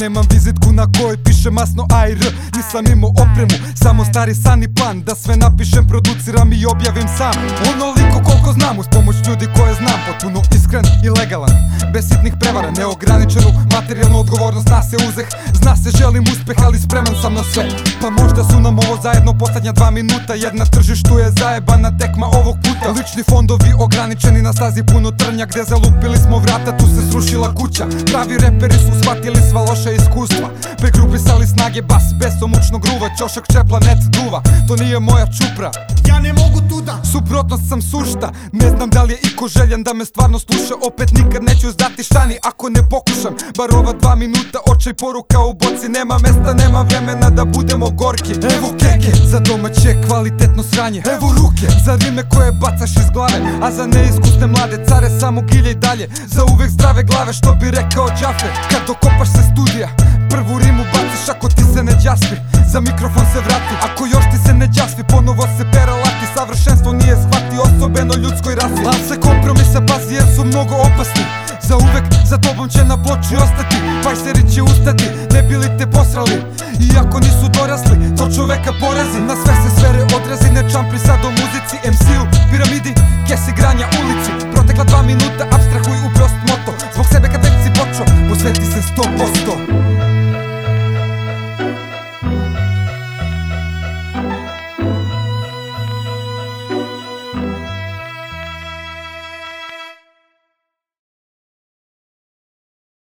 Nemam vizitku na kojoj piše masno AIR Nisam imao opremu, samo stari sani i plan Da sve napišem, produciram i objavim sam. Onoliko koliko znam, uz pomoć ljudi koje znam Potpuno iskren i legalan. Bez sitnih prevara, neograničenu materijalnu odgovornost Zna se uzeh, zna se želim uspeh, ali spreman sam na sve. Pa možda su nam ovo zajedno poslednja dva minuta Jedna tržištu je zajebana tekma ovog puta. Lični fondovi ograničeni na stazi puno trnja Gde zalupili smo vrata, tu se srušila kuća. Pravi reperi su shvatili sva loša iskustva. Pregrupisali snage, bas, besomučnog gruva Ćošak čepla, net duva, to nije moja čupra. Ja Suprotnost sam sušta. Ne znam da li je iko željan da me stvarno sluša. Opet nikad neću zdati štani ako ne pokušam. Bar ova dva minuta očaj poruka u boci. Nema mesta, nema vremena da budemo gorki. Evo keke za domaće kvalitetno sranje. Evo ruke za rime koje bacaš iz glave. A za neiskusne mlade care samo gilje i dalje. Za uvek zdrave glave što bi rekao Džafe. Kad dokopaš se studija Prvu rimu baciš ako ti se ne džaspi Za mikrofon se vrati Ako još osobeno ljudskoj rasi. Al se kompromisa pazi jer su mnogo opasni. Za uvek za tobom će na ploči ostati Pajseri će ustati Ne bili te posrali? Iako nisu dorasli To čoveka porezi Na sve se sfere odrazi Ne čampri sad o muzici. MC-u Piramidi Kesi granja ulici. Protekla dva minuta Abstrahuj u prost moto. Zbog sebe kad već si počeo Posveti se 100%